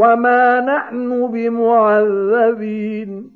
وَمَا نَحْنُ بِمُعَذَّبِينَ